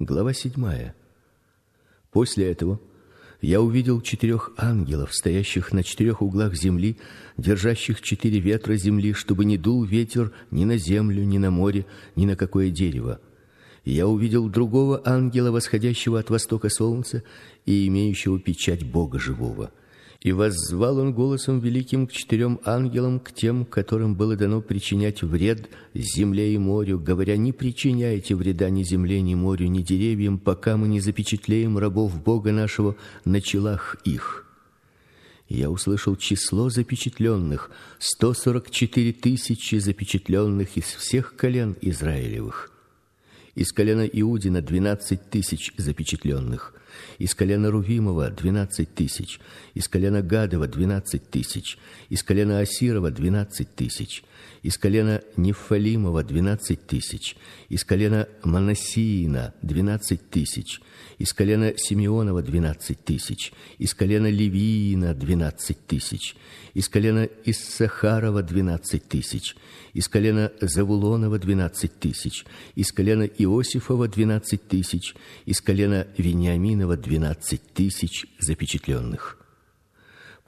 Глава 7. После этого я увидел четырех ангелов, стоящих на четырех углах земли, держащих четыре ветра земли, чтобы не дул ветер ни на землю, ни на море, ни на какое дерево. я увидел другого ангела, восходящего от востока солнца и имеющего печать Бога живого. И воззвал он голосом великим к четырем ангелам, к тем, которым было дано причинять вред земле и морю, говоря: не причиняйте вреда ни земле, ни морю, ни деревьям, пока мы не запечатлеем рабов Бога нашего на челах их. Я услышал число запечатленных: сто сорок четыре тысячи запечатленных из всех колен Израилевых. Из колена Иудина двенадцать тысяч запечатленных из колена Рувимова двенадцать тысяч, из колена Гадова двенадцать тысяч, из колена Асирова двенадцать тысяч, из колена Нефалимова двенадцать тысяч, из колена Манасиина двенадцать тысяч, из колена Симеонова двенадцать тысяч, из колена Левиина двенадцать тысяч, из колена Иссахарова двенадцать тысяч, из колена Завулонова двенадцать тысяч, из колена Иосифова двенадцать тысяч, из колена Вениаминова двенадцать тысяч запечатленных.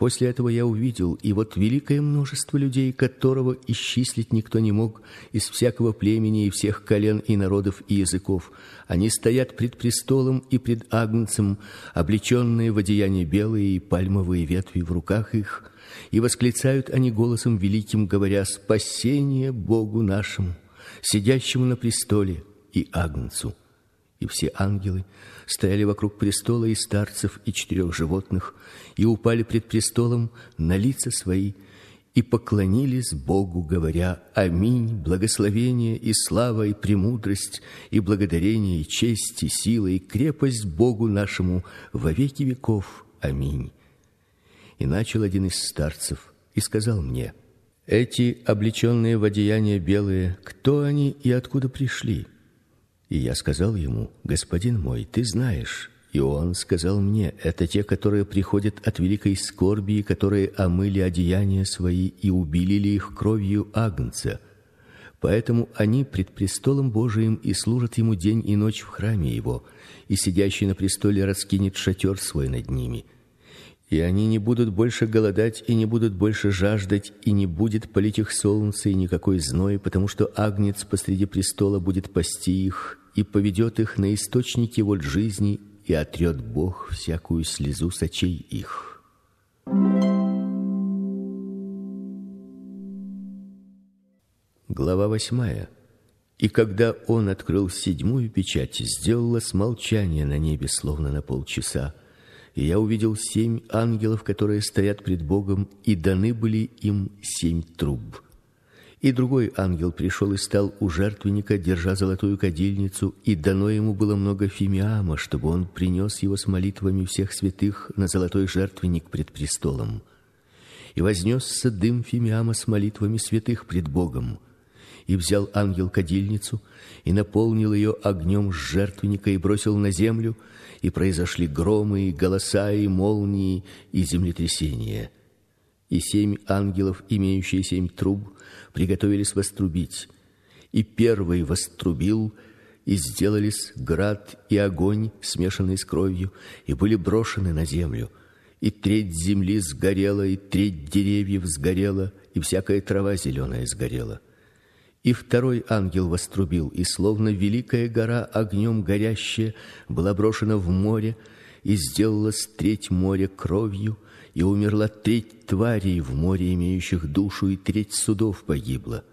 После этого я увидел, и вот великое множество людей, которого исчислить никто не мог, из всякого племени и всех колен и народов и языков. Они стоят пред престолом и пред Агнцем, облеченные в одеяния белые и пальмовые ветви в руках их, и восклицают они голосом великим, говоря: Спасение Богу нашему, сидящему на престоле и Агнцу и все ангелы стояли вокруг престола и старцев и четырех животных и упали пред престолом на лица свои и поклонились Богу, говоря: Аминь. Благословение и слава и премудрость и благодарение и честь и сила и крепость Богу нашему во веки веков. Аминь. И начал один из старцев и сказал мне: Эти облеченные в одеяния белые, кто они и откуда пришли? И я сказал ему: "Господин мой, ты знаешь". И он сказал мне: "Это те, которые приходят от великой скорби, которые омыли одеяния свои и убили их кровью агнца. Поэтому они пред престолом Божиим и служат ему день и ночь в храме его, и сидящий на престоле раскинет шатер свой над ними" и они не будут больше голодать и не будут больше жаждать, и не будет палить их солнце и никакой зной, потому что агнец посреди престола будет пасти их и поведет их на источники вот жизни, и отрет Бог всякую слезу с очей их. Глава восьмая. И когда он открыл седьмую печать, сделалось молчание на небе словно на полчаса и я увидел семь ангелов, которые стоят пред Богом, и даны были им семь труб. И другой ангел пришел и стал у жертвенника, держа золотую кадильницу, и дано ему было много фимиама, чтобы он принес его с молитвами всех святых на золотой жертвенник пред престолом. И вознесся дым фимиама с молитвами святых пред Богом. И взял ангел кадильницу и наполнил ее огнем с жертвенника и бросил на землю, и произошли громы, и голоса, и молнии, и землетрясения. И семь ангелов, имеющие семь труб, приготовились вострубить. И первый вострубил, и сделались град и огонь, смешанные с кровью, и были брошены на землю. И треть земли сгорела, и треть деревьев сгорела, и всякая трава зеленая сгорела. И второй ангел вострубил, и словно великая гора огнем горящая была брошена в море, и сделалась треть моря кровью, и умерла треть тварей в море, имеющих душу, и треть судов погибла.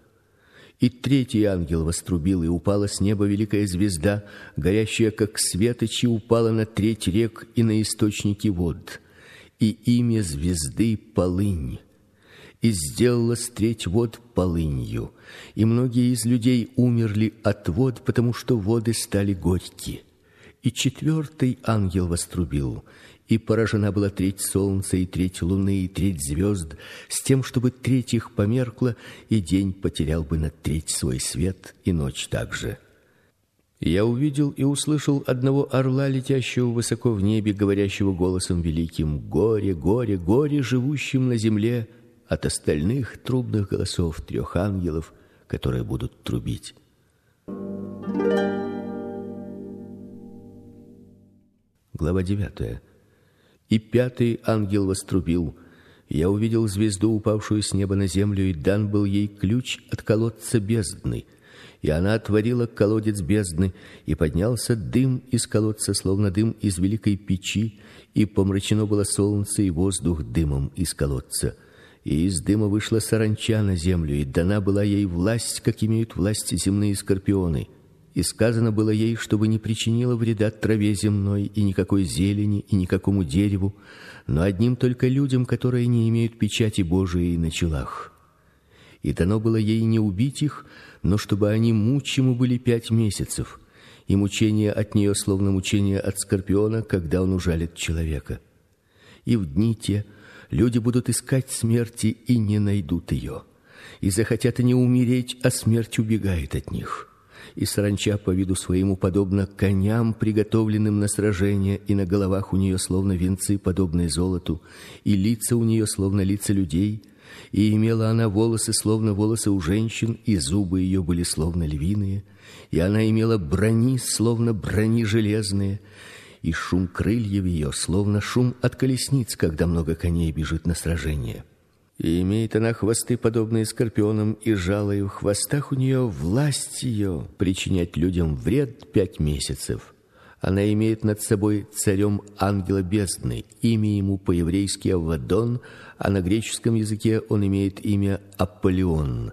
И третий ангел вострубил, и упала с неба великая звезда, горящая как светочи, упала на треть рек и на источники вод. И имя звезды Полынь и сделала треть вод полынью, и многие из людей умерли от вод, потому что воды стали горькие. И четвертый ангел вострубил, и поражена была треть солнца и треть луны и треть звезд, с тем, чтобы треть их померкла, и день потерял бы на треть свой свет, и ночь также. Я увидел и услышал одного орла, летящего высоко в небе, говорящего голосом великим: "Горе, горе, горе живущим на земле!" от остальных трубных голосов трех ангелов, которые будут трубить. Глава 9. И пятый ангел вострубил: я увидел звезду, упавшую с неба на землю, и дан был ей ключ от колодца бездны. И она отворила колодец бездны, и поднялся дым из колодца, словно дым из великой печи, и помрачено было солнце и воздух дымом из колодца. И из дыма вышла саранча на землю, и дана была ей власть, как имеют власть земные скорпионы и сказано было ей, чтобы не причинила вреда траве земной и никакой зелени и никакому дереву, но одним только людям, которые не имеют печати Божией на челах. И дано было ей не убить их, но чтобы они мучимы были пять месяцев, и мучение от нее словно мучение от скорпиона, когда он ужалит человека. И в дни те люди будут искать смерти и не найдут ее, и захотят они умереть, а смерть убегает от них и саранча по виду своему подобна коням, приготовленным на сражение, и на головах у нее словно венцы, подобные золоту, и лица у нее словно лица людей, и имела она волосы словно волосы у женщин, и зубы ее были словно львиные, и она имела брони словно брони железные, и шум крыльев ее словно шум от колесниц, когда много коней бежит на сражение. И имеет она хвосты, подобные скорпионам, и жало и в хвостах у нее власть ее причинять людям вред пять месяцев. Она имеет над собой царем ангела бездны, имя ему по-еврейски Авадон, а на греческом языке он имеет имя Аполеон.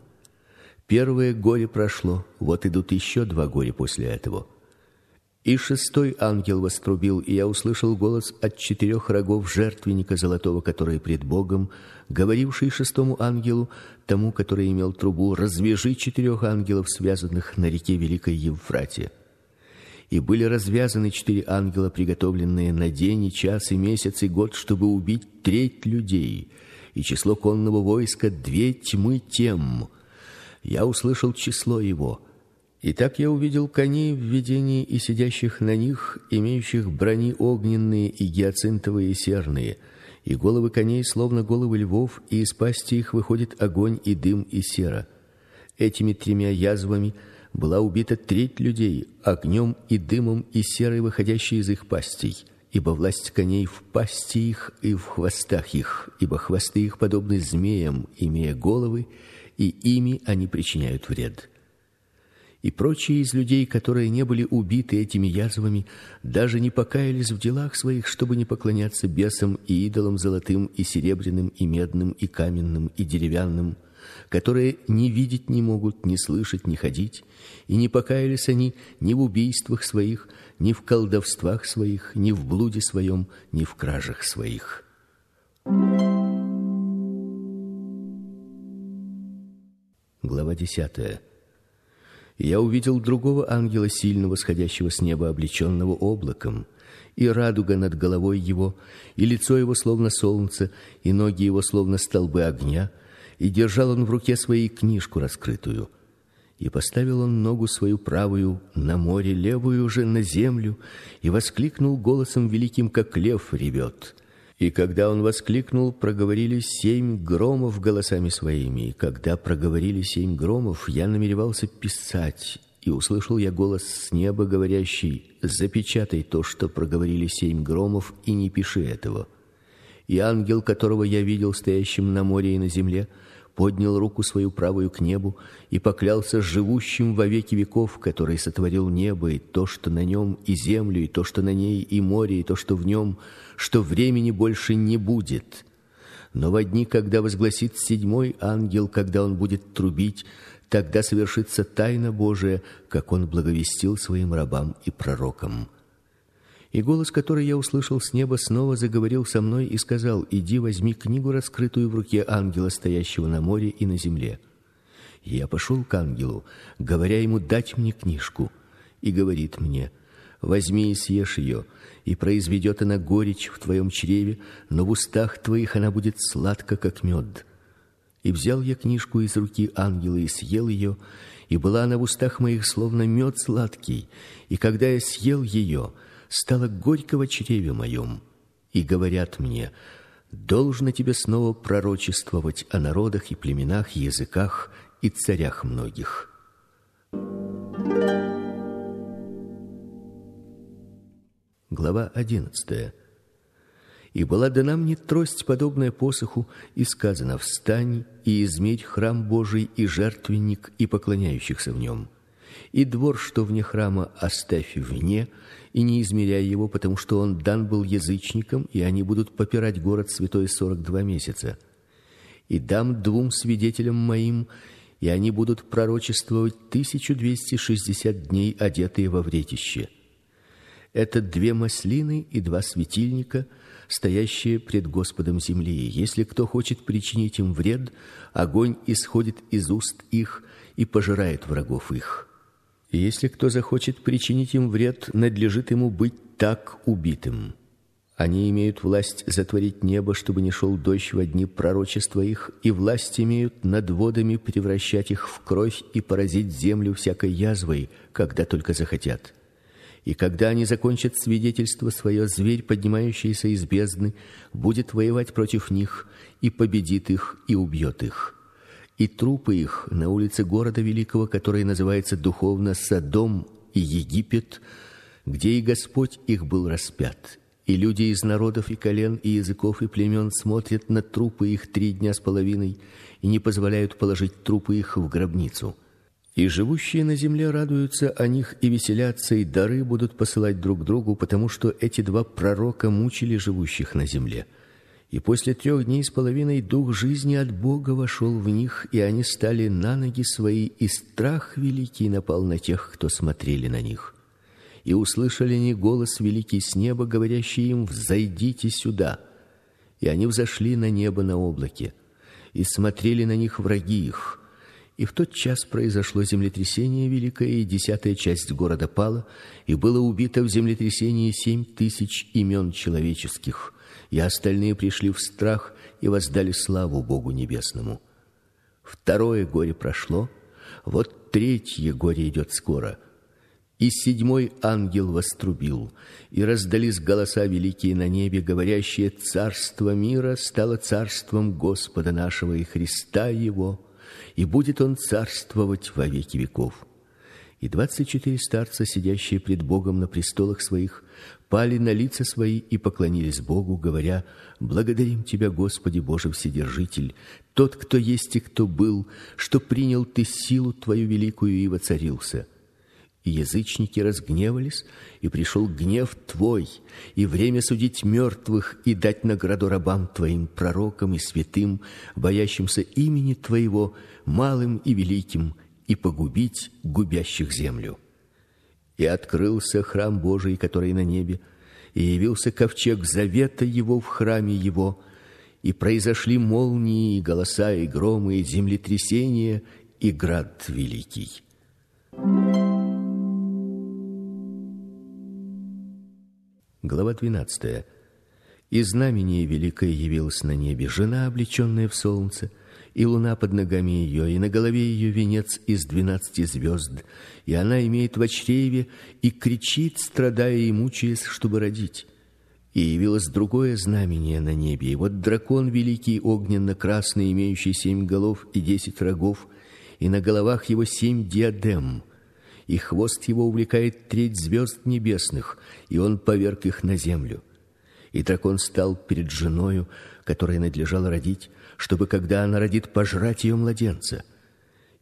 Первое горе прошло, вот идут еще два горя после этого. И шестой ангел вострубил, и я услышал голос от четырех рогов жертвенника золотого, который пред Богом, говоривший шестому ангелу, тому, который имел трубу: "Развяжи четырех ангелов, связанных на реке великой Евфрате". И были развязаны четыре ангела, приготовленные на день и час и месяц и год, чтобы убить треть людей, и число конного войска две тьмы тем. Я услышал число его: и так я увидел коней в видении и сидящих на них, имеющих брони огненные и гиацинтовые и серные, и головы коней словно головы львов, и из пасти их выходит огонь и дым и сера. Этими тремя язвами была убита треть людей огнем и дымом и серой, выходящей из их пастей. Ибо власть коней в пасти их и в хвостах их, ибо хвосты их подобны змеям, имея головы, и ими они причиняют вред и прочие из людей, которые не были убиты этими язвами, даже не покаялись в делах своих, чтобы не поклоняться бесам и идолам золотым и серебряным и медным и каменным и деревянным, которые ни видеть не могут, ни слышать, ни ходить, и не покаялись они ни в убийствах своих, ни в колдовствах своих, ни в блуде своем, ни в кражах своих. Глава десятая я увидел другого ангела сильного, сходящего с неба, облеченного облаком, и радуга над головой его, и лицо его словно солнце, и ноги его словно столбы огня, и держал он в руке своей книжку раскрытую. И поставил он ногу свою правую на море, левую же на землю, и воскликнул голосом великим, как лев ревет. И когда он воскликнул, проговорили семь громов голосами своими. И когда проговорили семь громов, я намеревался писать, и услышал я голос с неба, говорящий: "Запечатай то, что проговорили семь громов, и не пиши этого". И ангел, которого я видел стоящим на море и на земле, поднял руку свою правую к небу и поклялся живущим во веки веков, который сотворил небо и то, что на нем, и землю, и то, что на ней, и море, и то, что в нем, что времени больше не будет. Но во дни, когда возгласит седьмой ангел, когда он будет трубить, тогда совершится тайна Божия, как он благовестил своим рабам и пророкам. И голос, который я услышал с неба, снова заговорил со мной и сказал: "Иди, возьми книгу, раскрытую в руке ангела, стоящего на море и на земле". Я пошел к ангелу, говоря ему дать мне книжку, и говорит мне: "Возьми и съешь ее, и произведет она горечь в твоем чреве, но в устах твоих она будет сладка, как мед". И взял я книжку из руки ангела и съел ее, и была она в устах моих словно мед сладкий, и когда я съел ее, стало горько в чреве моем, и говорят мне: должно тебе снова пророчествовать о народах и племенах, языках и царях многих. глава 11. И была дана мне трость, подобная посоху, и сказано: встань и измерь храм Божий и жертвенник и поклоняющихся в нем. И двор, что вне храма, оставь вне, и не измеряй его, потому что он дан был язычникам, и они будут попирать город святой сорок два месяца. И дам двум свидетелям моим, и они будут пророчествовать тысячу двести шестьдесят дней, одетые во вретище. Это две маслины и два светильника, стоящие пред Господом земли. Если кто хочет причинить им вред, огонь исходит из уст их и пожирает врагов их. Если кто захочет причинить им вред, надлежит ему быть так убитым. Они имеют власть затворить небо, чтобы не шел дождь во дни пророчества их, и власть имеют над водами превращать их в кровь и поразить землю всякой язвой, когда только захотят. И когда они закончат свидетельство свое, зверь, поднимающийся из бездны, будет воевать против них и победит их и убьет их и трупы их на улице города великого, который называется духовно Содом и Египет, где и Господь их был распят. И люди из народов и колен и языков и племен смотрят на трупы их три дня с половиной и не позволяют положить трупы их в гробницу. И живущие на земле радуются о них и веселятся, и дары будут посылать друг другу, потому что эти два пророка мучили живущих на земле. И после трех дней с половиной дух жизни от Бога вошел в них, и они стали на ноги свои, и страх великий напал на тех, кто смотрели на них. И услышали они голос великий с неба, говорящий им: "Взойдите сюда". И они взошли на небо на облаке, и смотрели на них враги их. И в тот час произошло землетрясение великое, и десятая часть города пала, и было убито в землетрясении семь тысяч имен человеческих и остальные пришли в страх и воздали славу Богу небесному. Второе горе прошло, вот третье горе идет скоро. И седьмой ангел вострубил, и раздались голоса великие на небе, говорящие: царство мира стало царством Господа нашего и Христа его, и будет он царствовать во веки веков. И двадцать четыре старца, сидящие пред Богом на престолах своих, пали на лица свои и поклонились Богу, говоря: Благодарим тебя, Господи Боже вседержитель, тот, кто есть и кто был, что принял ты силу твою великую и воцарился. И язычники разгневались, и пришел гнев твой, и время судить мертвых и дать награду рабам твоим, пророкам и святым, боящимся имени твоего, малым и великим, и погубить губящих землю и открылся храм Божий, который на небе, и явился ковчег завета его в храме его, и произошли молнии, и голоса, и громы, и землетрясения, и град великий. Глава 12. И знамение великое явилось на небе, жена облеченная в солнце, и луна под ногами ее, и на голове ее венец из двенадцати звезд, и она имеет в чреве и кричит, страдая и мучаясь, чтобы родить. И явилось другое знамение на небе, и вот дракон великий огненно-красный, имеющий семь голов и десять рогов, и на головах его семь диадем, и хвост его увлекает треть звезд небесных, и он поверг их на землю. И дракон стал перед женою, которой надлежало родить, чтобы когда она родит, пожрать ее младенца.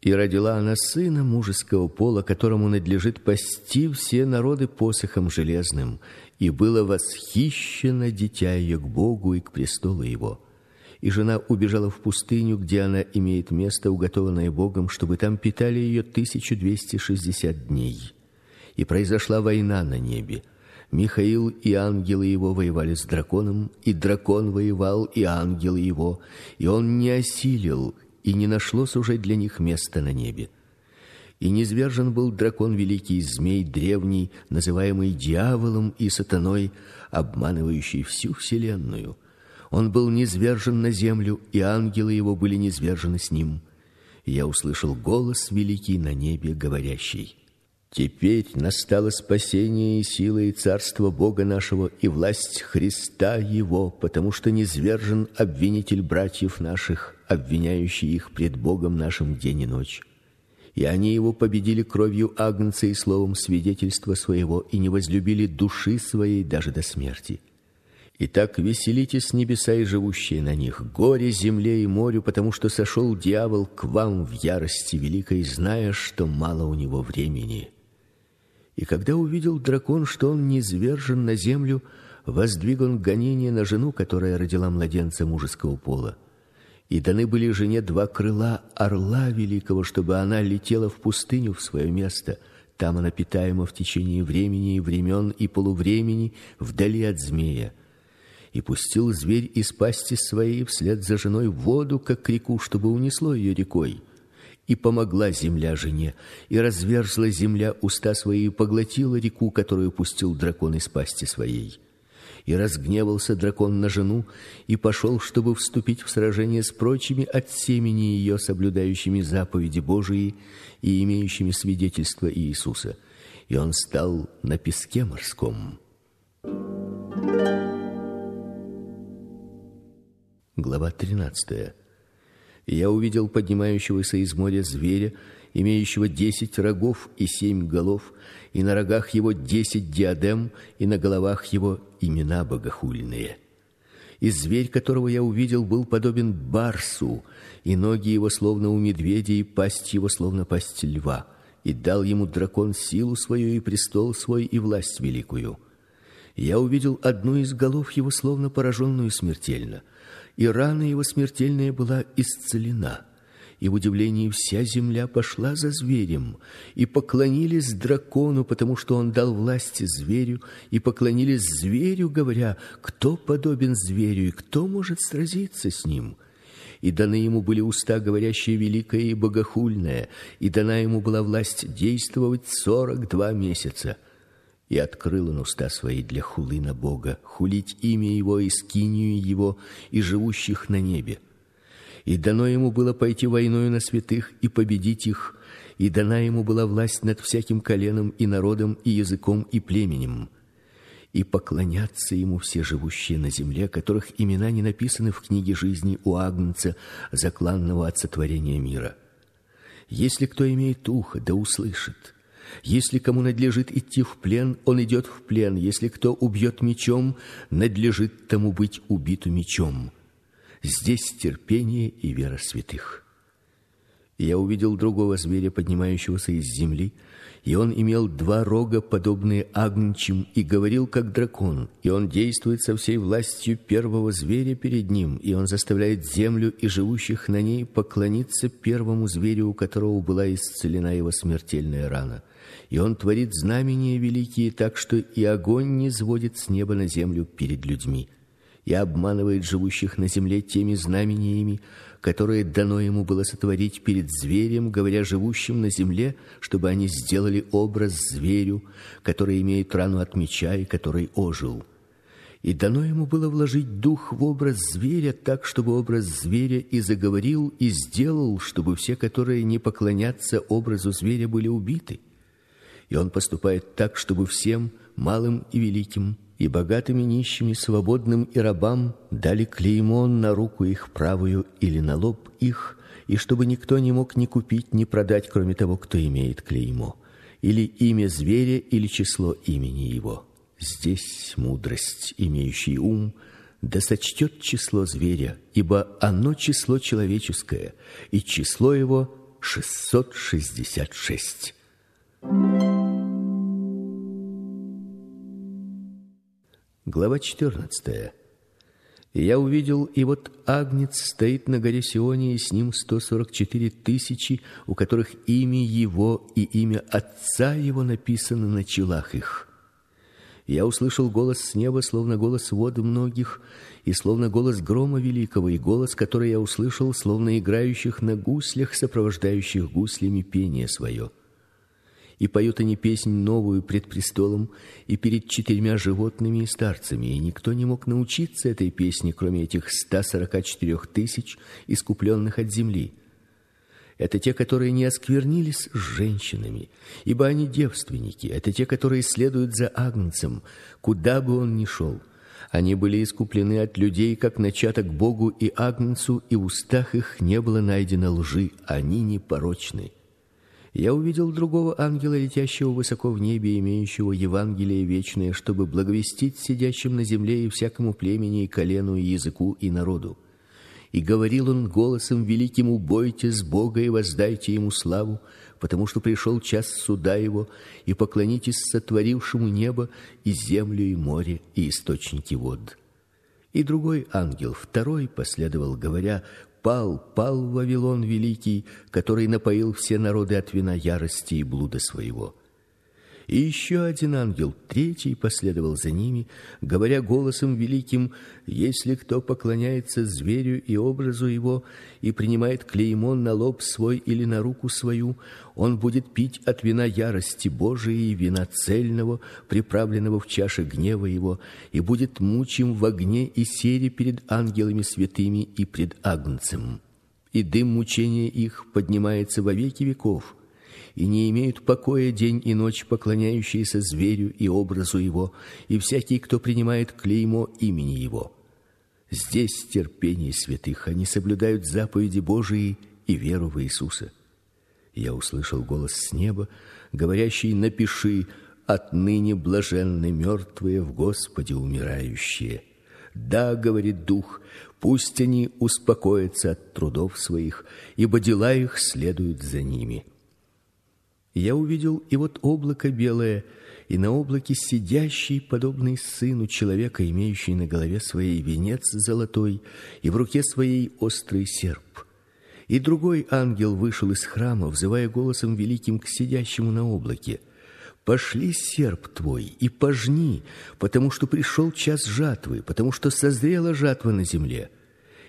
И родила она сына мужеского пола, которому надлежит пасти все народы посохом железным, и было восхищено дитя ее к Богу и к престолу его. И жена убежала в пустыню, где она имеет место, уготованное Богом, чтобы там питали ее тысячу двести шестьдесят дней. И произошла война на небе. Михаил и ангелы его воевали с драконом, и дракон воевал и ангелы его, и он не осилил, и не нашлось уже для них места на небе. И низвержен был дракон великий змей древний, называемый дьяволом и сатаной, обманывающий всю вселенную. Он был низвержен на землю, и ангелы его были низвержены с ним. И я услышал голос великий на небе, говорящий: Теперь настало спасение и сила и царство Бога нашего и власть Христа его, потому что низвержен обвинитель братьев наших, обвиняющий их пред Богом нашим день и ночь. И они его победили кровью агнца и словом свидетельства своего и не возлюбили души своей даже до смерти. Итак, веселитесь небеса и живущие на них, горе земле и морю, потому что сошел дьявол к вам в ярости великой, зная, что мало у него времени. И когда увидел дракон, что он не низвержен на землю, воздвиг он гонение на жену, которая родила младенца мужеского пола и даны были жене два крыла орла великого, чтобы она летела в пустыню в свое место. Там она питаема в течение времени и времен и полувремени вдали от змея. И пустил зверь из пасти своей вслед за женой воду, как реку, чтобы унесло ее рекой. И помогла земля жене, и разверзла земля уста свои и поглотила реку, которую пустил дракон из пасти своей и разгневался дракон на жену и пошел, чтобы вступить в сражение с прочими от семени ее соблюдающими заповеди Божии и имеющими свидетельство Иисуса. И он стал на песке морском. Глава 13. Я увидел поднимающегося из моря зверя, имеющего десять рогов и семь голов, и на рогах его десять диадем, и на головах его имена богохульные. И зверь, которого я увидел, был подобен барсу, и ноги его словно у медведя, и пасть его словно пасть льва. И дал ему дракон силу свою и престол свой и власть великую. Я увидел одну из голов его словно пораженную смертельно, и рана его смертельная была исцелена и в удивлении вся земля пошла за зверем, и поклонились дракону, потому что он дал власть зверю, и поклонились зверю, говоря: кто подобен зверю и кто может сразиться с ним? И даны ему были уста, говорящие великое и богохульное, и дана ему была власть действовать сорок два месяца. И открыл он уста свои для хулы на Бога, хулить имя его и скинию его и живущих на небе и дано ему было пойти войною на святых и победить их, и дана ему была власть над всяким коленом и народом и языком и племенем. И поклонятся ему все живущие на земле, которых имена не написаны в книге жизни у Агнца, закланного от сотворения мира. Если кто имеет ухо, да услышит. Если кому надлежит идти в плен, он идет в плен. Если кто убьет мечом, надлежит тому быть убиту мечом. Здесь терпение и вера святых. я увидел другого зверя, поднимающегося из земли, и он имел два рога, подобные агнчим, и говорил как дракон, и он действует со всей властью первого зверя перед ним, и он заставляет землю и живущих на ней поклониться первому зверю, у которого была исцелена его смертельная рана. И он творит знамения великие, так что и огонь не сводит с неба на землю перед людьми и обманывает живущих на земле теми знамениями, которые дано ему было сотворить перед зверем, говоря живущим на земле, чтобы они сделали образ зверю, который имеет рану от меча и который ожил. И дано ему было вложить дух в образ зверя, так чтобы образ зверя и заговорил и сделал, чтобы все, которые не поклонятся образу зверя, были убиты. И он поступает так, чтобы всем, малым и великим, и богатым и нищим, и свободным и рабам дали клеймо на руку их правую или на лоб их, и чтобы никто не мог ни купить, ни продать, кроме того, кто имеет клеймо, или имя зверя, или число имени его. Здесь мудрость, имеющий ум, да сочтет число зверя, ибо оно число человеческое, и число его шестьсот шестьдесят шесть. Глава 14. И я увидел, и вот агнец стоит на горе Сионе, и с ним сто сорок четыре тысячи, у которых имя его и имя отца его написано на челах их. Я услышал голос с неба, словно голос вод многих, и словно голос грома великого, и голос, который я услышал, словно играющих на гуслях, сопровождающих гуслями пение свое и поют они песнь новую пред престолом и перед четырьмя животными и старцами, и никто не мог научиться этой песне, кроме этих ста сорока четырех тысяч искупленных от земли. Это те, которые не осквернились с женщинами, ибо они девственники. Это те, которые следуют за агнцем, куда бы он ни шел. Они были искуплены от людей, как начаток Богу и агнцу, и в устах их не было найдено лжи, они непорочны. Я увидел другого ангела, летящего высоко в небе, имеющего Евангелие вечное, чтобы благовестить сидящим на земле и всякому племени и колену и языку и народу. И говорил он голосом великим: "Убойтесь Бога и воздайте ему славу, потому что пришел час суда его, и поклонитесь сотворившему небо и землю и море и источники вод". И другой ангел, второй, последовал, говоря: пал, пал Вавилон великий, который напоил все народы от вина ярости и блуда своего. И еще один ангел, третий, последовал за ними, говоря голосом великим: если кто поклоняется зверю и образу его и принимает клеймо на лоб свой или на руку свою, он будет пить от вина ярости Божией и вина цельного, приправленного в чаше гнева его, и будет мучим в огне и сере перед ангелами святыми и пред Агнцем. И дым мучения их поднимается во веки веков и не имеют покоя день и ночь поклоняющиеся зверю и образу его, и всякий, кто принимает клеймо имени его. Здесь терпение святых, они соблюдают заповеди Божии и веру в Иисуса. Я услышал голос с неба, говорящий: "Напиши: отныне блаженны мертвые в Господе умирающие". Да, говорит дух, пусть они успокоятся от трудов своих, ибо дела их следуют за ними я увидел и вот облако белое, и на облаке сидящий, подобный сыну человека, имеющий на голове своей венец золотой, и в руке своей острый серп. И другой ангел вышел из храма, взывая голосом великим к сидящему на облаке: Пошли серп твой и пожни, потому что пришел час жатвы, потому что созрела жатва на земле.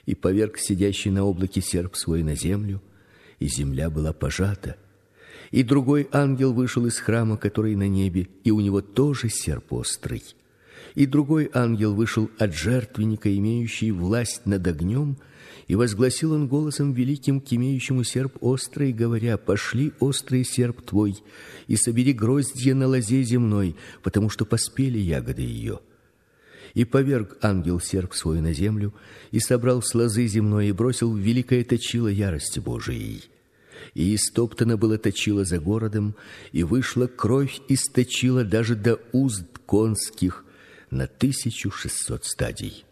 И поверг сидящий на облаке серп свой на землю, и земля была пожата и другой ангел вышел из храма, который на небе, и у него тоже серп острый. И другой ангел вышел от жертвенника, имеющий власть над огнем, и возгласил он голосом великим к имеющему серп острый, говоря: "Пошли острый серп твой, и собери гроздья на лозе земной, потому что поспели ягоды ее". И поверг ангел серп свой на землю, и собрал с лозы земной и бросил в великое точило ярости Божией и истоптано было точило за городом, и вышла кровь источила даже до уст конских на тысячу шестьсот стадий.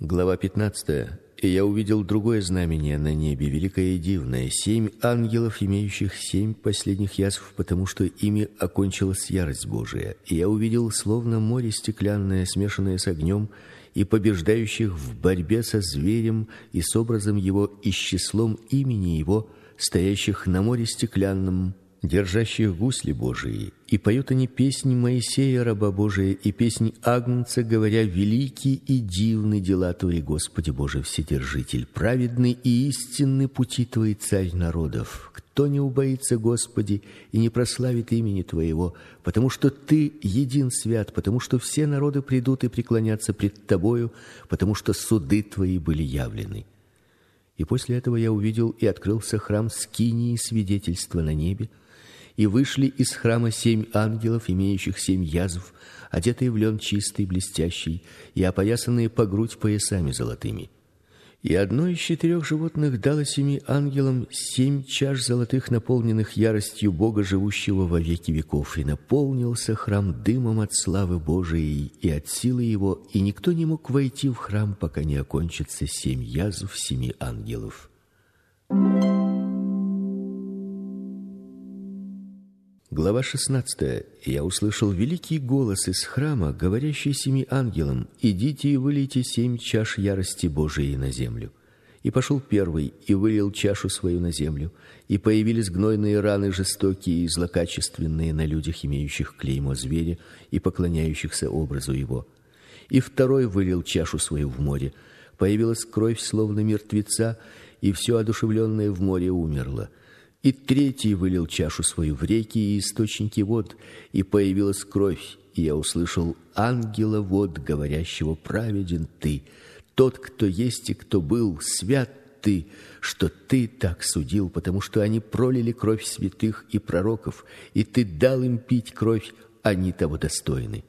Глава 15. И я увидел другое знамение на небе, великое и дивное: семь ангелов, имеющих семь последних язв, потому что ими окончилась ярость Божия. И я увидел словно море стеклянное, смешанное с огнем, и побеждающих в борьбе со зверем и с образом его и с числом имени его, стоящих на море стеклянном, держащих гусли Божии, и поют они песнь Моисея раба Божия и песнь Агнца, говоря: велики и дивны дела твои, Господи Боже вседержитель, праведны и истинны пути твои, царь народов кто не убоится, Господи, и не прославит имени Твоего, потому что Ты един свят, потому что все народы придут и преклонятся пред Тобою, потому что суды Твои были явлены. И после этого я увидел и открылся храм скинии свидетельства на небе, и вышли из храма семь ангелов, имеющих семь язв, одетые в лен чистый, блестящий, и опоясанные по грудь поясами золотыми. И одно из четырех животных дало семи ангелам семь чаш золотых, наполненных яростью Бога, живущего во веки веков, и наполнился храм дымом от славы Божией и от силы его, и никто не мог войти в храм, пока не окончится семь язв семи ангелов. Глава 16. Я услышал великий голос из храма, говорящий семи ангелам: "Идите и вылейте семь чаш ярости Божией на землю". И пошел первый и вылил чашу свою на землю, и появились гнойные раны жестокие и злокачественные на людях, имеющих клеймо зверя и поклоняющихся образу его. И второй вылил чашу свою в море. Появилась кровь словно мертвеца, и все одушевленное в море умерло. И третий вылил чашу свою в реки и источники вод, и появилась кровь, и я услышал ангела вод, говорящего: праведен ты, тот, кто есть и кто был, свят ты, что ты так судил, потому что они пролили кровь святых и пророков, и ты дал им пить кровь, они того достойны.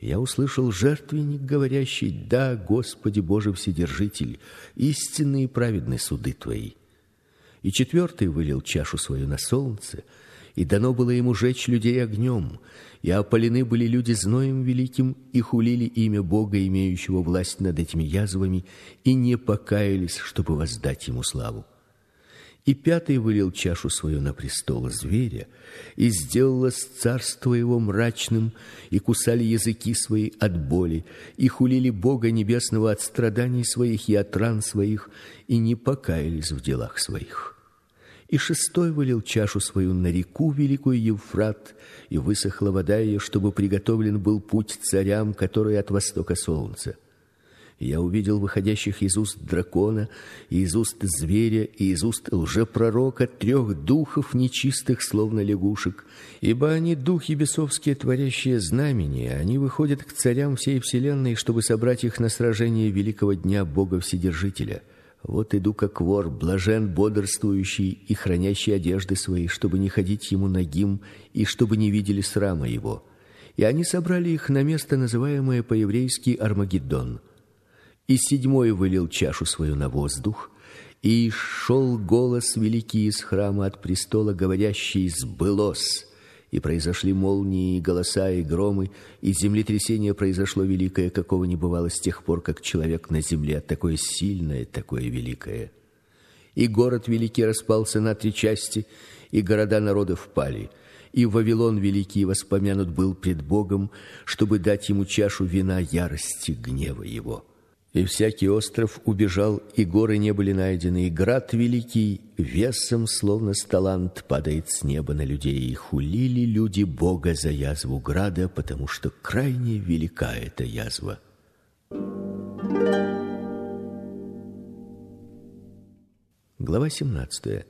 я услышал жертвенник, говорящий: "Да, Господи Боже вседержитель, истинные и праведны суды твои". И четвертый вылил чашу свою на солнце, и дано было ему жечь людей огнем, и опалены были люди зноем великим, и хулили имя Бога, имеющего власть над этими язвами, и не покаялись, чтобы воздать ему славу. И пятый вылил чашу свою на престол зверя, и сделалось царство его мрачным, и кусали языки свои от боли, и хулили Бога небесного от страданий своих и от ран своих, и не покаялись в делах своих. И шестой вылил чашу свою на реку великую Евфрат, и высохла вода ее, чтобы приготовлен был путь царям, которые от востока солнца я увидел выходящих из уст дракона, и из уст зверя, и из уст лжепророка трех духов нечистых, словно лягушек, ибо они духи бесовские, творящие знамения, они выходят к царям всей вселенной, чтобы собрать их на сражение великого дня Бога Вседержителя. Вот иду как вор, блажен бодрствующий и хранящий одежды свои, чтобы не ходить ему нагим и чтобы не видели срама его. И они собрали их на место, называемое по-еврейски Армагеддон. И седьмой вылил чашу свою на воздух, и шел голос великий из храма от престола, говорящий: "Сбылось!" И произошли молнии, и голоса, и громы, и землетрясение произошло великое, какого не бывало с тех пор, как человек на земле, такое сильное, такое великое. И город великий распался на три части, и города народов пали. И Вавилон великий воспомянут был пред Богом, чтобы дать ему чашу вина ярости гнева его. И всякий остров убежал, и горы не были найдены, и град великий весом словно сталант падает с неба на людей, и хулили люди Бога за язву града, потому что крайне велика эта язва. Глава 17.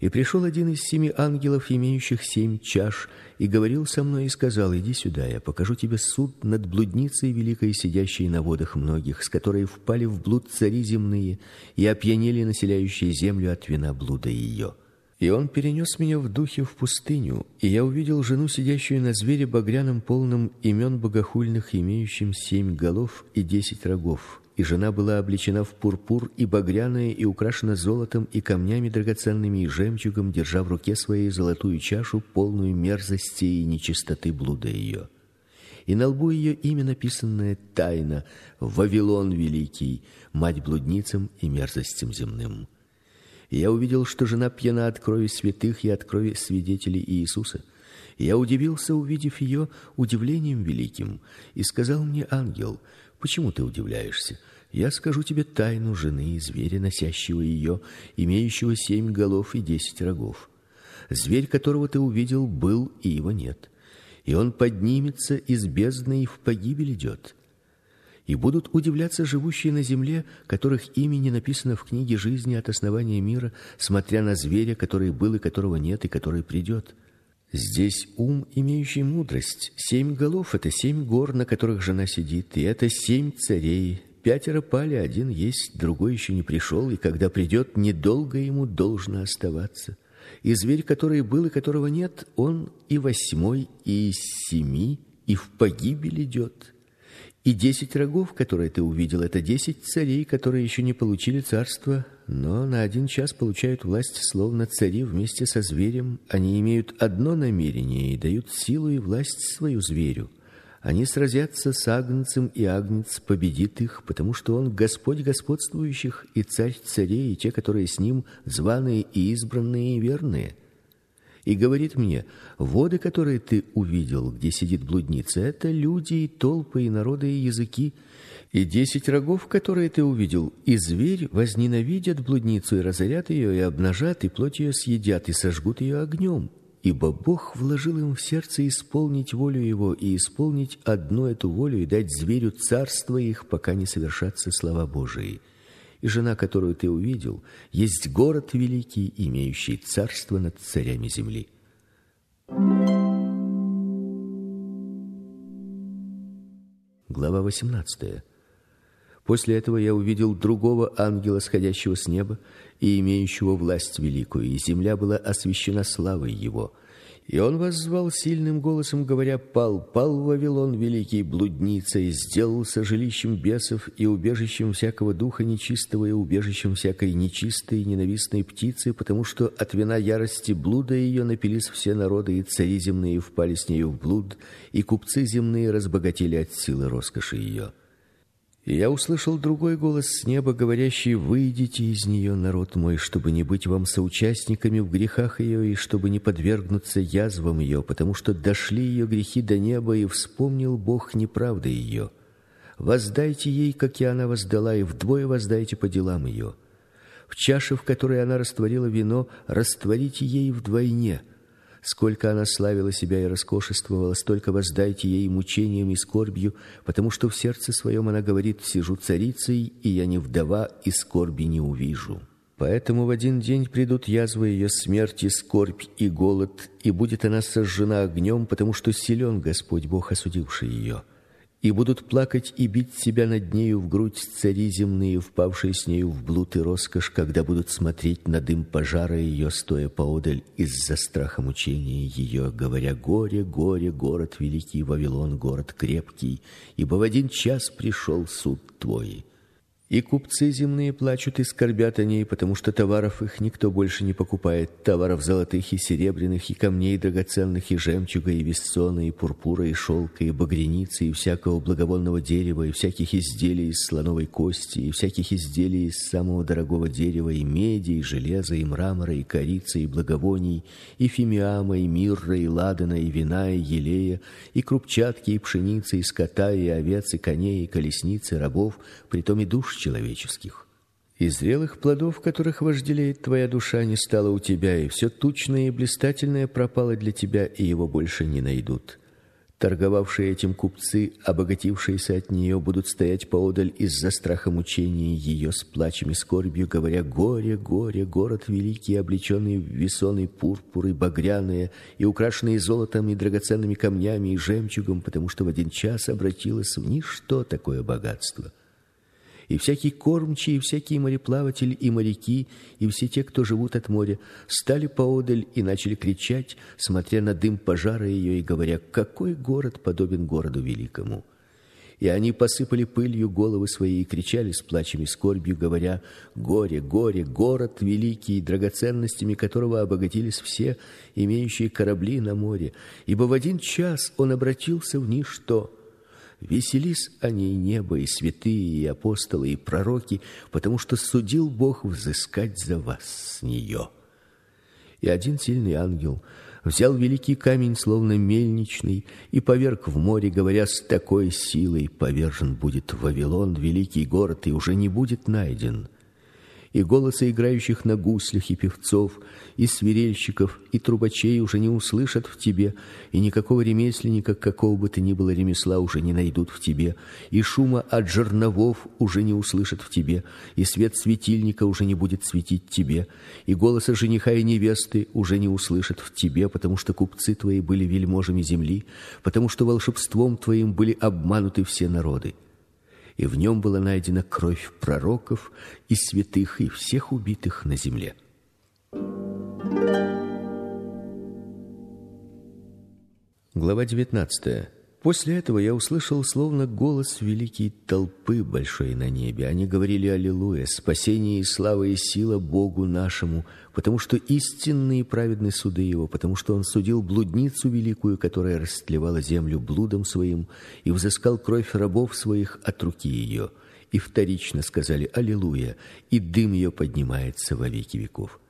И пришел один из семи ангелов, имеющих семь чаш, и говорил со мной и сказал: "Иди сюда, я покажу тебе суд над блудницей великой, сидящей на водах многих, с которой впали в блуд цари земные и опьянели населяющие землю от вина блуда ее". И он перенес меня в духе в пустыню, и я увидел жену, сидящую на звере багряном полном имен богохульных, имеющим семь голов и десять рогов и жена была облечена в пурпур и багряное и украшена золотом и камнями драгоценными и жемчугом, держа в руке своей золотую чашу, полную мерзости и нечистоты блуда ее. И на лбу ее имя написанное тайно: Вавилон великий, мать блудницам и мерзостям земным. Я увидел, что жена пьяна от крови святых и от крови свидетелей Иисуса. Я удивился, увидев ее удивлением великим, и сказал мне ангел: Почему ты удивляешься? Я скажу тебе тайну жены и зверя, носящего ее, имеющего семь голов и десять рогов. Зверь, которого ты увидел, был и его нет. И он поднимется из бездны и в погибель идет. И будут удивляться живущие на земле, которых имя не написано в книге жизни от основания мира, смотря на зверя, который был и которого нет и который придет. Здесь ум, имеющий мудрость. Семь голов это семь гор, на которых жена сидит, и это семь царей. Пятеро пали, один есть, другой еще не пришел, и когда придет, недолго ему должно оставаться. И зверь, который был и которого нет, он и восьмой, и из семи, и в погибель идет. И десять рогов, которые ты увидел, это десять царей, которые еще не получили царство, но на один час получают власть словно цари вместе со зверем. Они имеют одно намерение и дают силу и власть свою зверю. Они сразятся с агнцем, и агнец победит их, потому что он Господь господствующих и царь царей, и те, которые с ним званые и избранные и верные и говорит мне: "Воды, которые ты увидел, где сидит блудница, это люди и толпы и народы и языки, и десять рогов, которые ты увидел, и зверь возненавидят блудницу и разорят ее и обнажат, и плоть ее съедят и сожгут ее огнем. Ибо Бог вложил им в сердце исполнить волю его и исполнить одну эту волю и дать зверю царство их, пока не совершатся слова Божии" и жена, которую ты увидел, есть город великий, имеющий царство над царями земли. Глава 18. После этого я увидел другого ангела, сходящего с неба и имеющего власть великую, и земля была освящена славой его И он воззвал сильным голосом, говоря: "Пал, пал Вавилон великий, блудница, и сделался жилищем бесов и убежищем всякого духа нечистого и убежищем всякой нечистой и ненавистной птицы, потому что от вина ярости блуда ее напились все народы, и цари земные впали с нею в блуд, и купцы земные разбогатели от силы роскоши ее". И я услышал другой голос с неба, говорящий: "Выйдите из нее, народ мой, чтобы не быть вам соучастниками в грехах ее и чтобы не подвергнуться язвам ее, потому что дошли ее грехи до неба, и вспомнил Бог неправды ее. Воздайте ей, как и она воздала, и вдвое воздайте по делам ее. В чаше, в которой она растворила вино, растворите ей вдвойне". Сколько она славила себя и роскошествовала, столько воздайте ей мучением и скорбью, потому что в сердце своем она говорит: сижу царицей, и я не вдова, и скорби не увижу. Поэтому в один день придут язвы ее смерти, скорбь и голод, и будет она сожжена огнем, потому что силен Господь Бог, осудивший ее и будут плакать и бить себя над нею в грудь цари земные, впавшие с нею в блуд и роскошь, когда будут смотреть на дым пожара ее, стоя поодаль из-за страха мучения ее, говоря: горе, горе, город великий Вавилон, город крепкий, ибо в один час пришел суд твой. И купцы земные плачут и скорбят о ней, потому что товаров их никто больше не покупает, товаров золотых и серебряных, и камней драгоценных, и жемчуга, и вессона, и пурпура, и шелка, и багряницы, и всякого благовонного дерева, и всяких изделий из слоновой кости, и всяких изделий из самого дорогого дерева, и меди, и железа, и мрамора, и корицы, и благовоний, и фимиама, и мирра, и ладана, и вина, и елея, и крупчатки, и пшеницы, и скота, и овец, и коней, и колесниц, и рабов, притом и душ человеческих. И зрелых плодов, которых вожделеет твоя душа, не стало у тебя, и все тучное и блистательное пропало для тебя, и его больше не найдут. Торговавшие этим купцы, обогатившиеся от нее, будут стоять поодаль из-за страха мучения ее с плачем и скорбью, говоря: горе, горе, город великий, облеченный в весоны пурпуры багряные и украшенный золотом и драгоценными камнями и жемчугом, потому что в один час обратилось в ничто такое богатство и всякий кормчий, и всякий мореплаватель, и моряки, и все те, кто живут от моря, стали поодаль и начали кричать, смотря на дым пожара ее и говоря: "Какой город подобен городу великому?" И они посыпали пылью головы свои и кричали с плачем и скорбью, говоря: "Горе, горе, город великий, драгоценностями которого обогатились все, имеющие корабли на море, ибо в один час он обратился в ничто". Веселись они и небо, и святые, и апостолы, и пророки, потому что судил Бог взыскать за вас с нее. И один сильный ангел взял великий камень, словно мельничный, и поверг в море, говоря: с такой силой повержен будет Вавилон, великий город, и уже не будет найден и голоса играющих на гуслях и певцов, и свирельщиков, и трубачей уже не услышат в тебе, и никакого ремесленника, какого бы то ни было ремесла, уже не найдут в тебе, и шума от жерновов уже не услышат в тебе, и свет светильника уже не будет светить тебе, и голоса жениха и невесты уже не услышат в тебе, потому что купцы твои были вельможами земли, потому что волшебством твоим были обмануты все народы и в нем была найдена кровь пророков и святых и всех убитых на земле. Глава 19. После этого я услышал словно голос великой толпы большой на небе. Они говорили: "Аллилуйя! Спасение и слава и сила Богу нашему, потому что истинные праведны суды его, потому что он судил блудницу великую, которая растлевала землю блудом своим, и взыскал кровь рабов своих от руки ее". И вторично сказали: "Аллилуйя!" И дым ее поднимается во веки веков.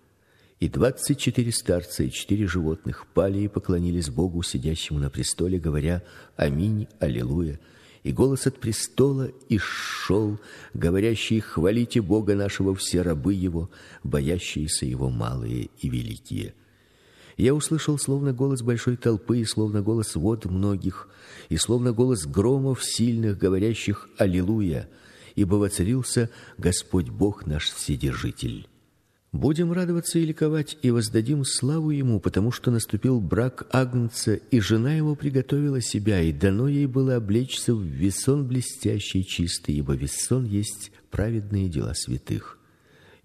И двадцать четыре старца и четыре животных пали и поклонились Богу, сидящему на престоле, говоря: Аминь, аллилуйя. И голос от престола и шел, говорящий: Хвалите Бога нашего все рабы его, боящиеся его малые и великие. Я услышал словно голос большой толпы, и словно голос вод многих, и словно голос громов сильных, говорящих: Аллилуйя, ибо воцарился Господь Бог наш вседержитель. Будем радоваться и ликовать и воздадим славу ему, потому что наступил брак агнца, и жена его приготовила себя, и дано ей было облечься в весон блестящий чистый, ибо весон есть праведные дела святых.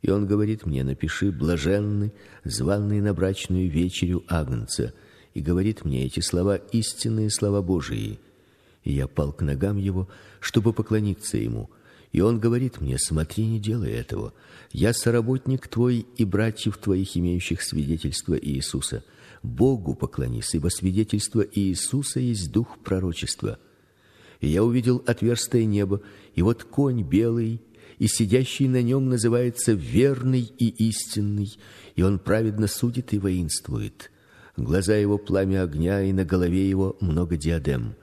И он говорит мне: напиши блаженны, званные на брачную вечерю агнца. и говорит мне эти слова истинные слова Божии. И я пал к ногам его, чтобы поклониться ему. И он говорит мне: "Смотри, не делай этого. Я соработник твой и братьев твоих, имеющих свидетельство Иисуса. Богу поклонись, ибо свидетельство Иисуса есть дух пророчества". И я увидел отверстое небо, и вот конь белый, и сидящий на нем называется верный и истинный, и он праведно судит и воинствует. Глаза его пламя огня, и на голове его много диадем.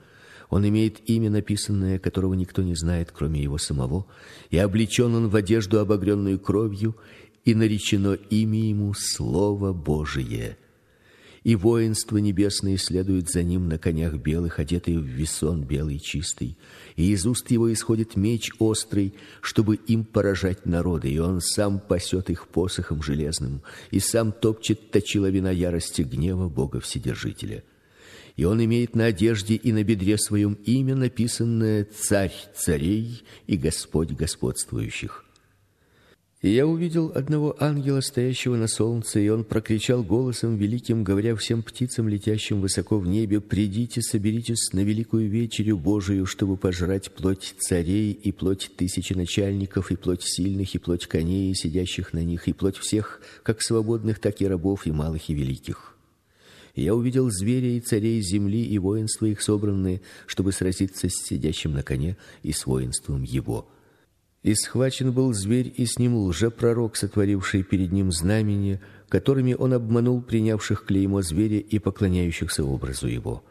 Он имеет имя написанное, которого никто не знает, кроме его самого, и облечен он в одежду обогренную кровью, и наречено имя ему Слово Божие и воинство небесное следует за ним на конях белых, одетые в весон белый чистый, и из уст его исходит меч острый, чтобы им поражать народы, и он сам пасет их посохом железным, и сам топчет точила вина ярости гнева Бога вседержителя. И он имеет на одежде и на бедре своем имя написанное Царь царей и Господь господствующих. И я увидел одного ангела, стоящего на солнце, и он прокричал голосом великим, говоря всем птицам, летящим высоко в небе: "Придите, соберитесь на великую вечерю Божию, чтобы пожрать плоть царей и плоть тысячи начальников и плоть сильных и плоть коней, сидящих на них, и плоть всех, как свободных, так и рабов, и малых и великих". Я увидел зверя и царей земли и воинства их собранные, чтобы сразиться с сидящим на коне и с воинством его. И схвачен был зверь, и с ним лжепророк, сотворивший перед ним знамения, которыми он обманул принявших клеймо зверя и поклоняющихся образу его.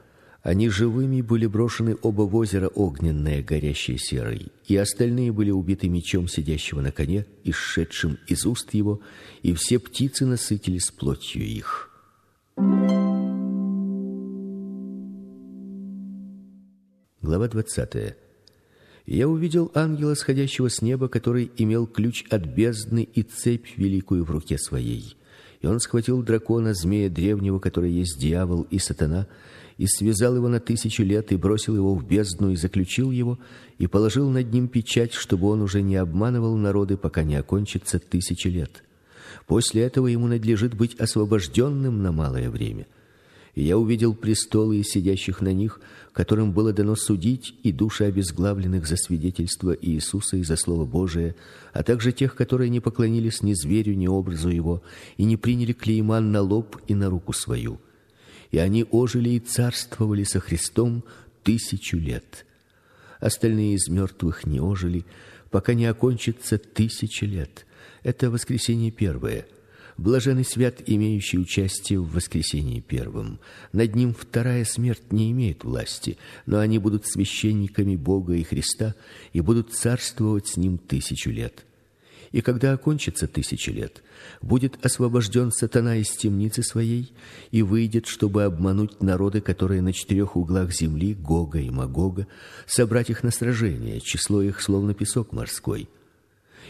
Они живыми были брошены оба в озеро огненное, горящее серой, и остальные были убиты мечом сидящего на коне, и сшедшим из уст его, и все птицы насытились плотью их. Глава двадцатая я увидел ангела, сходящего с неба, который имел ключ от бездны и цепь великую в руке своей. И он схватил дракона, змея древнего, который есть дьявол и сатана, и связал его на тысячу лет и бросил его в бездну и заключил его и положил над ним печать, чтобы он уже не обманывал народы, пока не окончится тысяча лет. После этого ему надлежит быть освобожденным на малое время. И я увидел престолы и сидящих на них, которым было дано судить и души обезглавленных за свидетельство Иисуса и за слово Божие, а также тех, которые не поклонились ни зверю, ни образу его и не приняли клейма на лоб и на руку свою. И они ожили и царствовали со Христом тысячу лет. Остальные из мертвых не ожили, пока не окончится тысяча лет. Это воскресение первое. Блаженный свят, имеющий участие в воскресении первом. Над ним вторая смерть не имеет власти, но они будут священниками Бога и Христа и будут царствовать с ним тысячу лет. И когда окончится тысяча лет, будет освобожден сатана из темницы своей и выйдет, чтобы обмануть народы, которые на четырех углах земли, Гога и Магога, собрать их на сражение, число их словно песок морской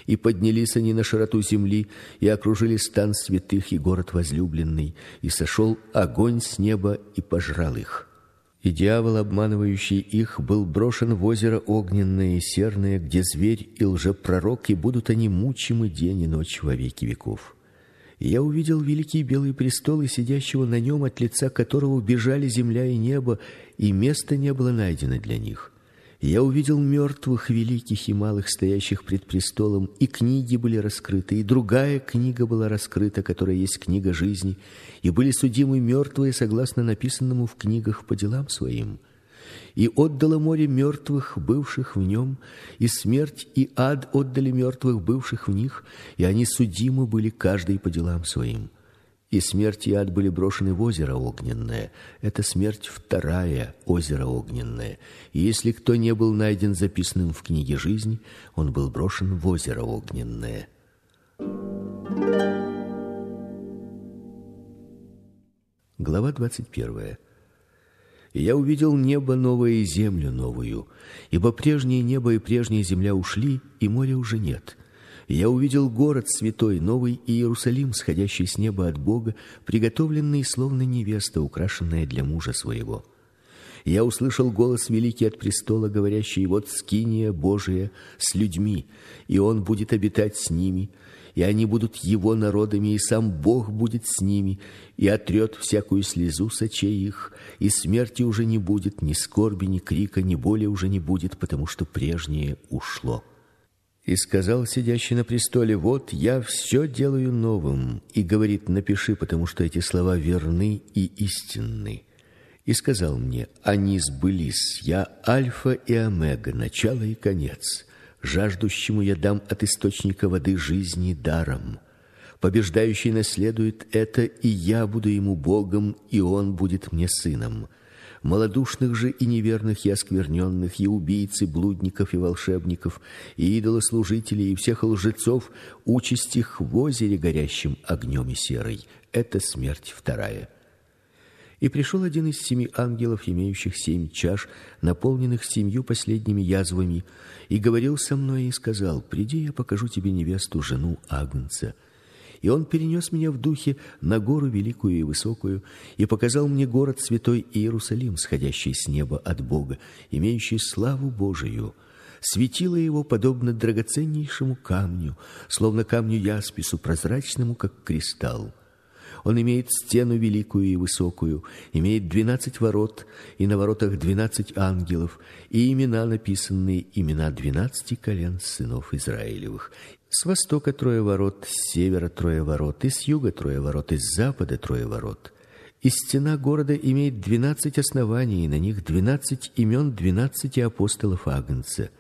и поднялись они на широту земли и окружили стан святых и город возлюбленный, и сошел огонь с неба и пожрал их. И дьявол, обманывающий их, был брошен в озеро огненное и серное, где зверь и лжепророк, и будут они мучимы день и ночь во веки веков. Я увидел великий белый престол и сидящего на нем, от лица которого бежали земля и небо, и места не было найдено для них я увидел мертвых великих и малых, стоящих пред престолом, и книги были раскрыты, и другая книга была раскрыта, которая есть книга жизни, и были судимы мертвые согласно написанному в книгах по делам своим. И отдало море мертвых, бывших в нем, и смерть и ад отдали мертвых, бывших в них, и они судимы были каждый по делам своим и смерть и ад были брошены в озеро огненное. Это смерть вторая, озеро огненное. И если кто не был найден записанным в книге жизни, он был брошен в озеро огненное. Глава двадцать первая. я увидел небо новое и землю новую, ибо прежнее небо и прежняя земля ушли, и моря уже нет я увидел город святой, новый Иерусалим, сходящий с неба от Бога, приготовленный словно невеста, украшенная для мужа своего. Я услышал голос великий от престола, говорящий: вот скиния Божия с людьми, и он будет обитать с ними, и они будут его народами, и сам Бог будет с ними, и отрет всякую слезу с очей их, и смерти уже не будет, ни скорби, ни крика, ни боли уже не будет, потому что прежнее ушло. И сказал сидящий на престоле: вот я все делаю новым. И говорит: напиши, потому что эти слова верны и истинны. И сказал мне: они сбылись. Я альфа и омега, начало и конец. Жаждущему я дам от источника воды жизни даром. Побеждающий наследует это, и я буду ему Богом, и он будет мне сыном. Молодушных же и неверных и оскверненных, и убийц, и блудников, и волшебников, и идолослужителей, и всех лжецов участь их в озере горящим огнем и серой. Это смерть вторая. И пришел один из семи ангелов, имеющих семь чаш, наполненных семью последними язвами, и говорил со мной и сказал: "Приди, я покажу тебе невесту, жену Агнца". И он перенес меня в духе на гору великую и высокую и показал мне город святой Иерусалим, сходящий с неба от Бога, имеющий славу Божию. Светило его подобно драгоценнейшему камню, словно камню яспису, прозрачному как кристалл. Он имеет стену великую и высокую, имеет двенадцать ворот, и на воротах двенадцать ангелов, и имена написанные имена двенадцати колен сынов Израилевых. С востока трое ворот, с севера трое ворот, и с юга трое ворот, и с запада трое ворот. И стена города имеет двенадцать оснований, и на них двенадцать имен двенадцати апостолов Агнца.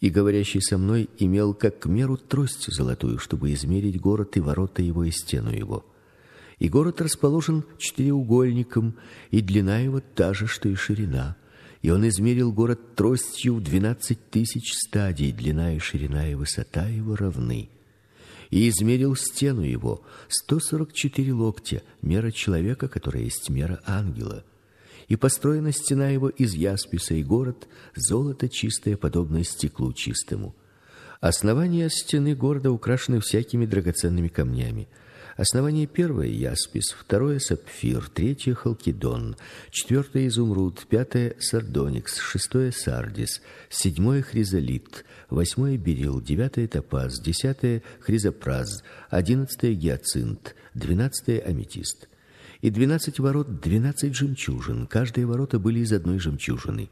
И говорящий со мной имел как меру трость золотую, чтобы измерить город и ворота его и стену его. И город расположен четыреугольником, и длина его та же, что и ширина. И он измерил город тростью в двенадцать тысяч стадий, длина и ширина и высота его равны. И измерил стену его сто сорок четыре локтя, мера человека, которая есть мера ангела. И построена стена его из ясписа, и город золото чистое, подобное стеклу чистому. Основания стены города украшены всякими драгоценными камнями. Основание первое яспис, второе сапфир, третье халкидон, четвертое изумруд, пятое сардоникс, шестое сардис, седьмое хризолит, восьмое берил, девятое топаз, десятое хризопраз, одиннадцатое гиацинт, двенадцатое аметист. И двенадцать ворот, двенадцать жемчужин, каждые ворота были из одной жемчужины.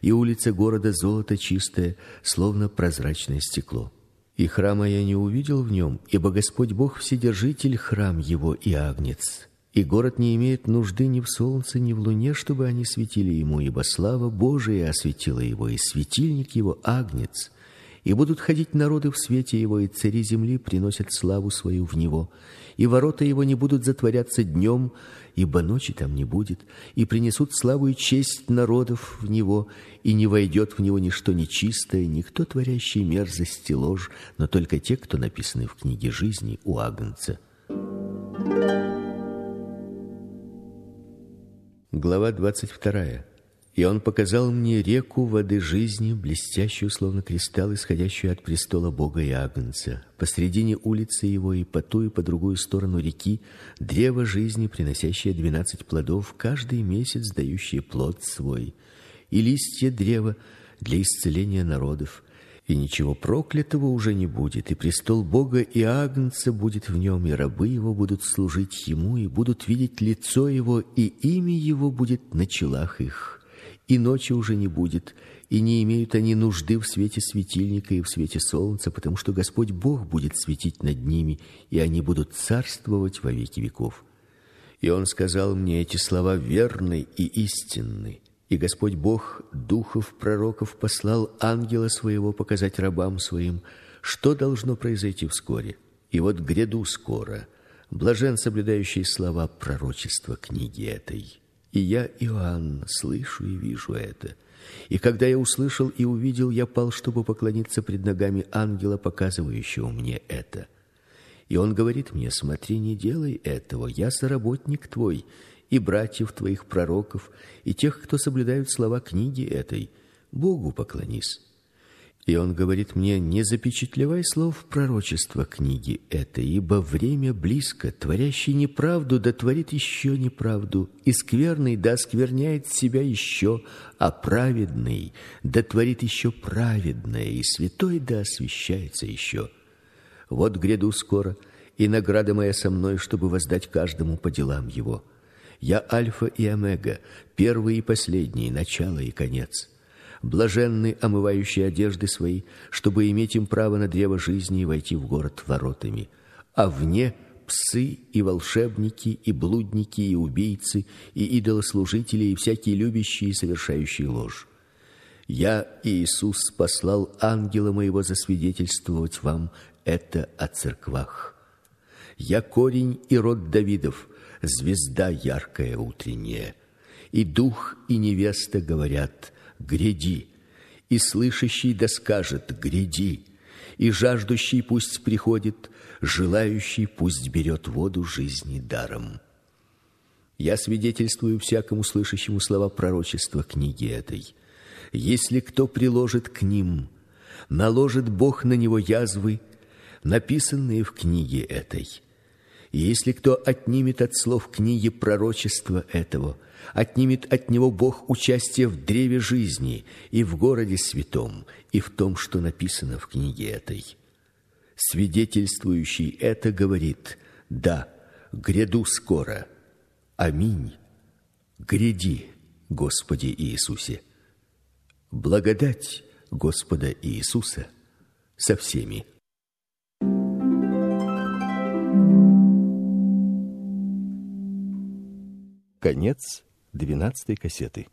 И улица города золото чистое, словно прозрачное стекло и храма я не увидел в нем, ибо Господь Бог вседержитель храм его и агнец. И город не имеет нужды ни в солнце, ни в луне, чтобы они светили ему, ибо слава Божия осветила его, и светильник его агнец. И будут ходить народы в свете его, и цари земли приносят славу свою в него. И ворота его не будут затворяться днем, ибо ночи там не будет, и принесут славу и честь народов в него, и не войдет в него ничто нечистое, никто творящий мерзость и ложь, но только те, кто написаны в книге жизни у Агнца. Глава двадцать вторая. И он показал мне реку воды жизни, блестящую словно кристалл, исходящую от престола Бога и Агнца. Посредине улицы его и по ту и по другую сторону реки древо жизни, приносящее двенадцать плодов, каждый месяц дающее плод свой, и листья древа для исцеления народов. И ничего проклятого уже не будет, и престол Бога и Агнца будет в нем, и рабы его будут служить ему и будут видеть лицо его, и имя его будет на челах их и ночи уже не будет, и не имеют они нужды в свете светильника и в свете солнца, потому что Господь Бог будет светить над ними, и они будут царствовать во веки веков. И он сказал мне эти слова верны и истинны. И Господь Бог духов пророков послал ангела своего показать рабам своим, что должно произойти вскоре. И вот гряду скоро. Блажен соблюдающий слова пророчества книги этой. И я, Иоанн, слышу и вижу это. И когда я услышал и увидел, я пал, чтобы поклониться пред ногами ангела, показывающего мне это. И он говорит мне: "Смотри, не делай этого. Я соработник твой и братьев твоих пророков, и тех, кто соблюдают слова книги этой. Богу поклонись". И он говорит мне: "Не запечатлевай слов пророчества книги этой, ибо время близко. Творящий неправду да творит еще неправду, и скверный да скверняет себя еще, а праведный да творит еще праведное, и святой да освящается еще. Вот гряду скоро, и награда моя со мной, чтобы воздать каждому по делам его. Я альфа и омега, первый и последний, начало и конец. Блаженны омывающие одежды свои, чтобы иметь им право на древо жизни и войти в город воротами. А вне псы и волшебники и блудники и убийцы и идолослужители и всякие любящие и совершающие ложь. Я, Иисус, послал ангела моего засвидетельствовать вам это о церквах. Я корень и род Давидов, звезда яркая утренняя. И дух и невеста говорят: гряди, и слышащий да скажет: гряди, и жаждущий пусть приходит, желающий пусть берет воду жизни даром. Я свидетельствую всякому слышащему слова пророчества книги этой. Если кто приложит к ним, наложит Бог на него язвы, написанные в книге этой. И если кто отнимет от слов книги пророчества этого, отнимет от него Бог участие в древе жизни и в городе святом, и в том, что написано в книге этой. Свидетельствующий это говорит: да, гряду скоро. Аминь. Гряди, Господи Иисусе. Благодать Господа Иисуса со всеми. Конец двенадцатой кассеты.